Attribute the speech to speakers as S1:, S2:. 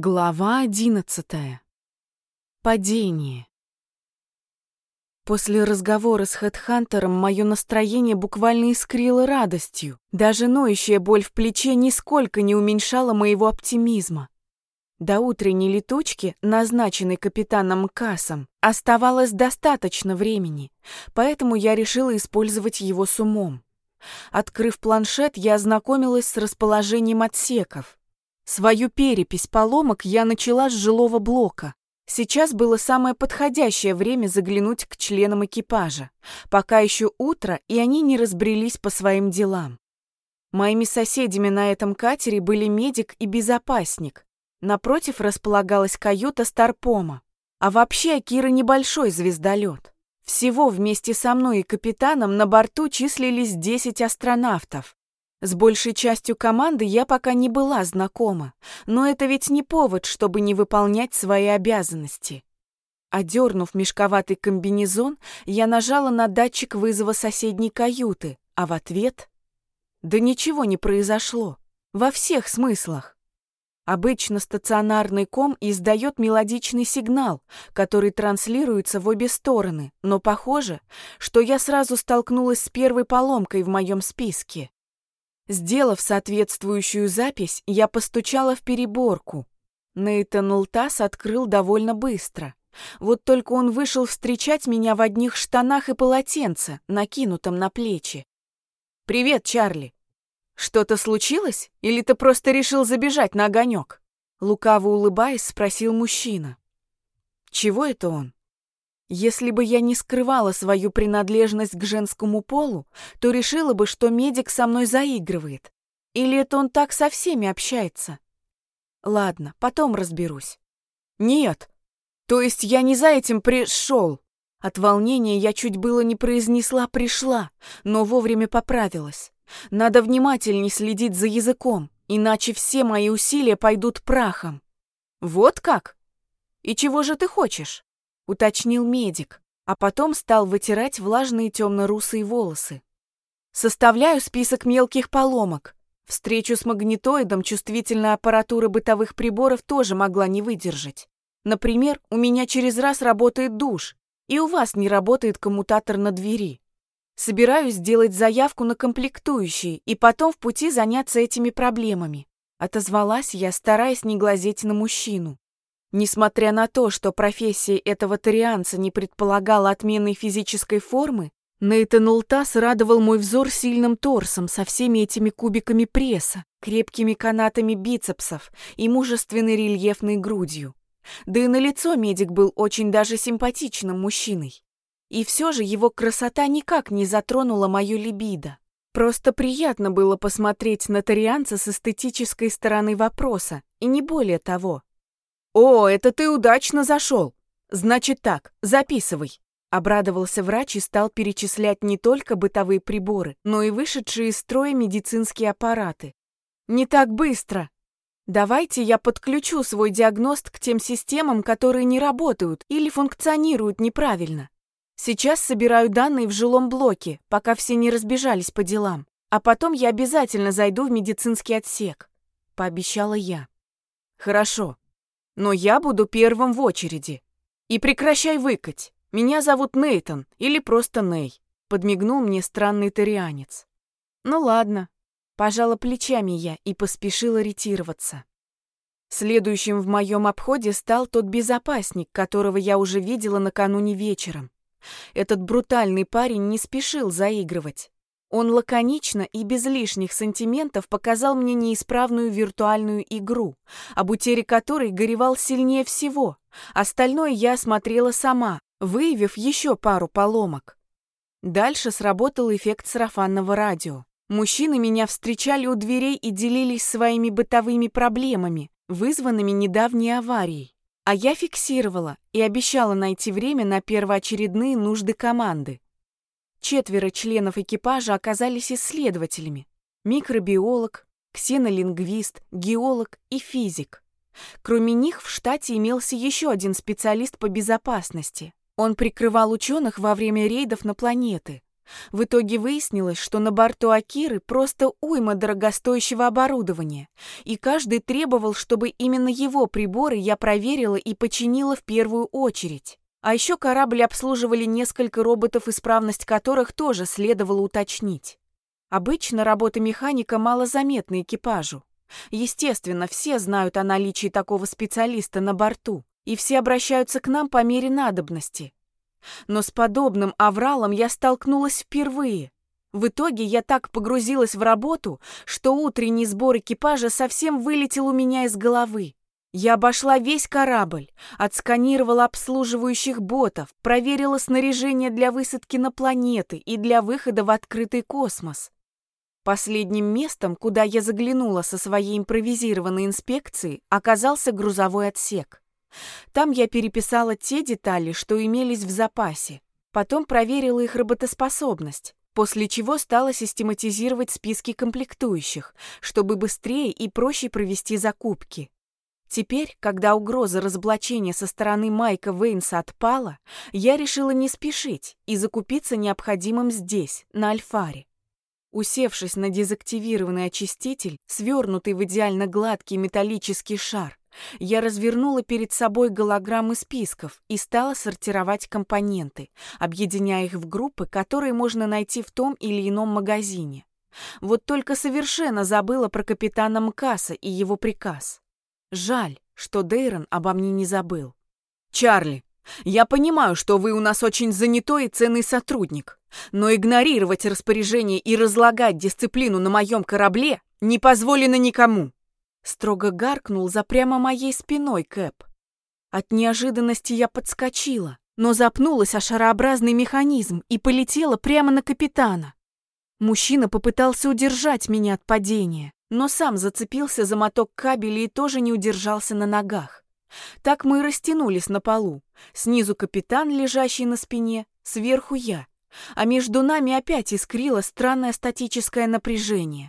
S1: Глава одиннадцатая. Падение. После разговора с Хедхантером мое настроение буквально искрило радостью. Даже ноющая боль в плече нисколько не уменьшала моего оптимизма. До утренней летучки, назначенной капитаном Кассом, оставалось достаточно времени, поэтому я решила использовать его с умом. Открыв планшет, я ознакомилась с расположением отсеков. Свою перепись поломок я начала с жилого блока. Сейчас было самое подходящее время заглянуть к членам экипажа, пока еще утро, и они не разбрелись по своим делам. Моими соседями на этом катере были медик и безопасник. Напротив располагалась каюта Старпома. А вообще Акира небольшой звездолет. Всего вместе со мной и капитаном на борту числились 10 астронавтов. С большей частью команды я пока не была знакома, но это ведь не повод, чтобы не выполнять свои обязанности. Одернув мешковатый комбинезон, я нажала на датчик вызова соседней каюты, а в ответ... Да ничего не произошло. Во всех смыслах. Обычно стационарный ком издает мелодичный сигнал, который транслируется в обе стороны, но похоже, что я сразу столкнулась с первой поломкой в моем списке. Сделав соответствующую запись, я постучала в переборку. Нейтан Лтас открыл довольно быстро. Вот только он вышел встречать меня в одних штанах и полотенце, накинутом на плечи. «Привет, Чарли. Что-то случилось? Или ты просто решил забежать на огонек?» Лукаво улыбаясь, спросил мужчина. «Чего это он?» Если бы я не скрывала свою принадлежность к женскому полу, то решила бы, что медик со мной заигрывает. Или это он так со всеми общается? Ладно, потом разберусь. Нет. То есть я не за этим пришел. От волнения я чуть было не произнесла «пришла», но вовремя поправилась. Надо внимательней следить за языком, иначе все мои усилия пойдут прахом. Вот как? И чего же ты хочешь? Уточнил медик, а потом стал вытирать влажные темно-русые волосы. Составляю список мелких поломок. Встречу с магнитоидом чувствительная аппаратура бытовых приборов тоже могла не выдержать. Например, у меня через раз работает душ, и у вас не работает коммутатор на двери. Собираюсь сделать заявку на комплектующие и потом в пути заняться этими проблемами. Отозвалась я, стараясь не глазеть на мужчину. Несмотря на то, что профессия этого тарианца не предполагала отменной физической формы, Нейтан Ултас радовал мой взор сильным торсом со всеми этими кубиками пресса, крепкими канатами бицепсов и мужественной рельефной грудью. Да и на лицо медик был очень даже симпатичным мужчиной. И все же его красота никак не затронула мою либидо. Просто приятно было посмотреть на тарианца с эстетической стороны вопроса, и не более того. «О, это ты удачно зашел! Значит так, записывай!» Обрадовался врач и стал перечислять не только бытовые приборы, но и вышедшие из строя медицинские аппараты. «Не так быстро!» Давайте я подключу свой диагност к тем системам, которые не работают или функционируют неправильно. Сейчас собираю данные в жилом блоке, пока все не разбежались по делам. А потом я обязательно зайду в медицинский отсек», — пообещала я. «Хорошо», но я буду первым в очереди. И прекращай выкать. Меня зовут Нейтон или просто Ней. Подмигнул мне странный тарианец. Ну ладно. Пожала плечами я и поспешила ретироваться. Следующим в моем обходе стал тот безопасник, которого я уже видела накануне вечером. Этот брутальный парень не спешил заигрывать. Он лаконично и без лишних сантиментов показал мне неисправную виртуальную игру, об утере которой горевал сильнее всего. Остальное я осмотрела сама, выявив еще пару поломок. Дальше сработал эффект сарафанного радио. Мужчины меня встречали у дверей и делились своими бытовыми проблемами, вызванными недавней аварией. А я фиксировала и обещала найти время на первоочередные нужды команды. Четверо членов экипажа оказались исследователями. Микробиолог, ксенолингвист, геолог и физик. Кроме них в штате имелся еще один специалист по безопасности. Он прикрывал ученых во время рейдов на планеты. В итоге выяснилось, что на борту Акиры просто уйма дорогостоящего оборудования, и каждый требовал, чтобы именно его приборы я проверила и починила в первую очередь. А еще корабль обслуживали несколько роботов, исправность которых тоже следовало уточнить. Обычно работа механика малозаметна экипажу. Естественно, все знают о наличии такого специалиста на борту, и все обращаются к нам по мере надобности. Но с подобным авралом я столкнулась впервые. В итоге я так погрузилась в работу, что утренний сбор экипажа совсем вылетел у меня из головы. Я обошла весь корабль, отсканировала обслуживающих ботов, проверила снаряжение для высадки на планеты и для выхода в открытый космос. Последним местом, куда я заглянула со своей импровизированной инспекцией, оказался грузовой отсек. Там я переписала те детали, что имелись в запасе. Потом проверила их работоспособность, после чего стала систематизировать списки комплектующих, чтобы быстрее и проще провести закупки. Теперь, когда угроза разоблачения со стороны Майка Вейнса отпала, я решила не спешить и закупиться необходимым здесь, на Альфаре. Усевшись на дезактивированный очиститель, свернутый в идеально гладкий металлический шар, я развернула перед собой голограммы списков и стала сортировать компоненты, объединяя их в группы, которые можно найти в том или ином магазине. Вот только совершенно забыла про капитана Мкаса и его приказ. Жаль, что Дейрон обо мне не забыл.
S2: «Чарли, я понимаю, что вы у нас очень занятой и ценный сотрудник, но игнорировать распоряжение и разлагать дисциплину на моем корабле не позволено никому.
S1: Строго гаркнул за прямо моей спиной Кэп. От неожиданности я подскочила, но запнулась о шарообразный механизм и полетела прямо на капитана. Мужчина попытался удержать меня от падения, но сам зацепился за моток кабеля и тоже не удержался на ногах. Так мы и растянулись на полу. Снизу капитан, лежащий на спине, сверху я. А между нами опять искрило странное статическое напряжение.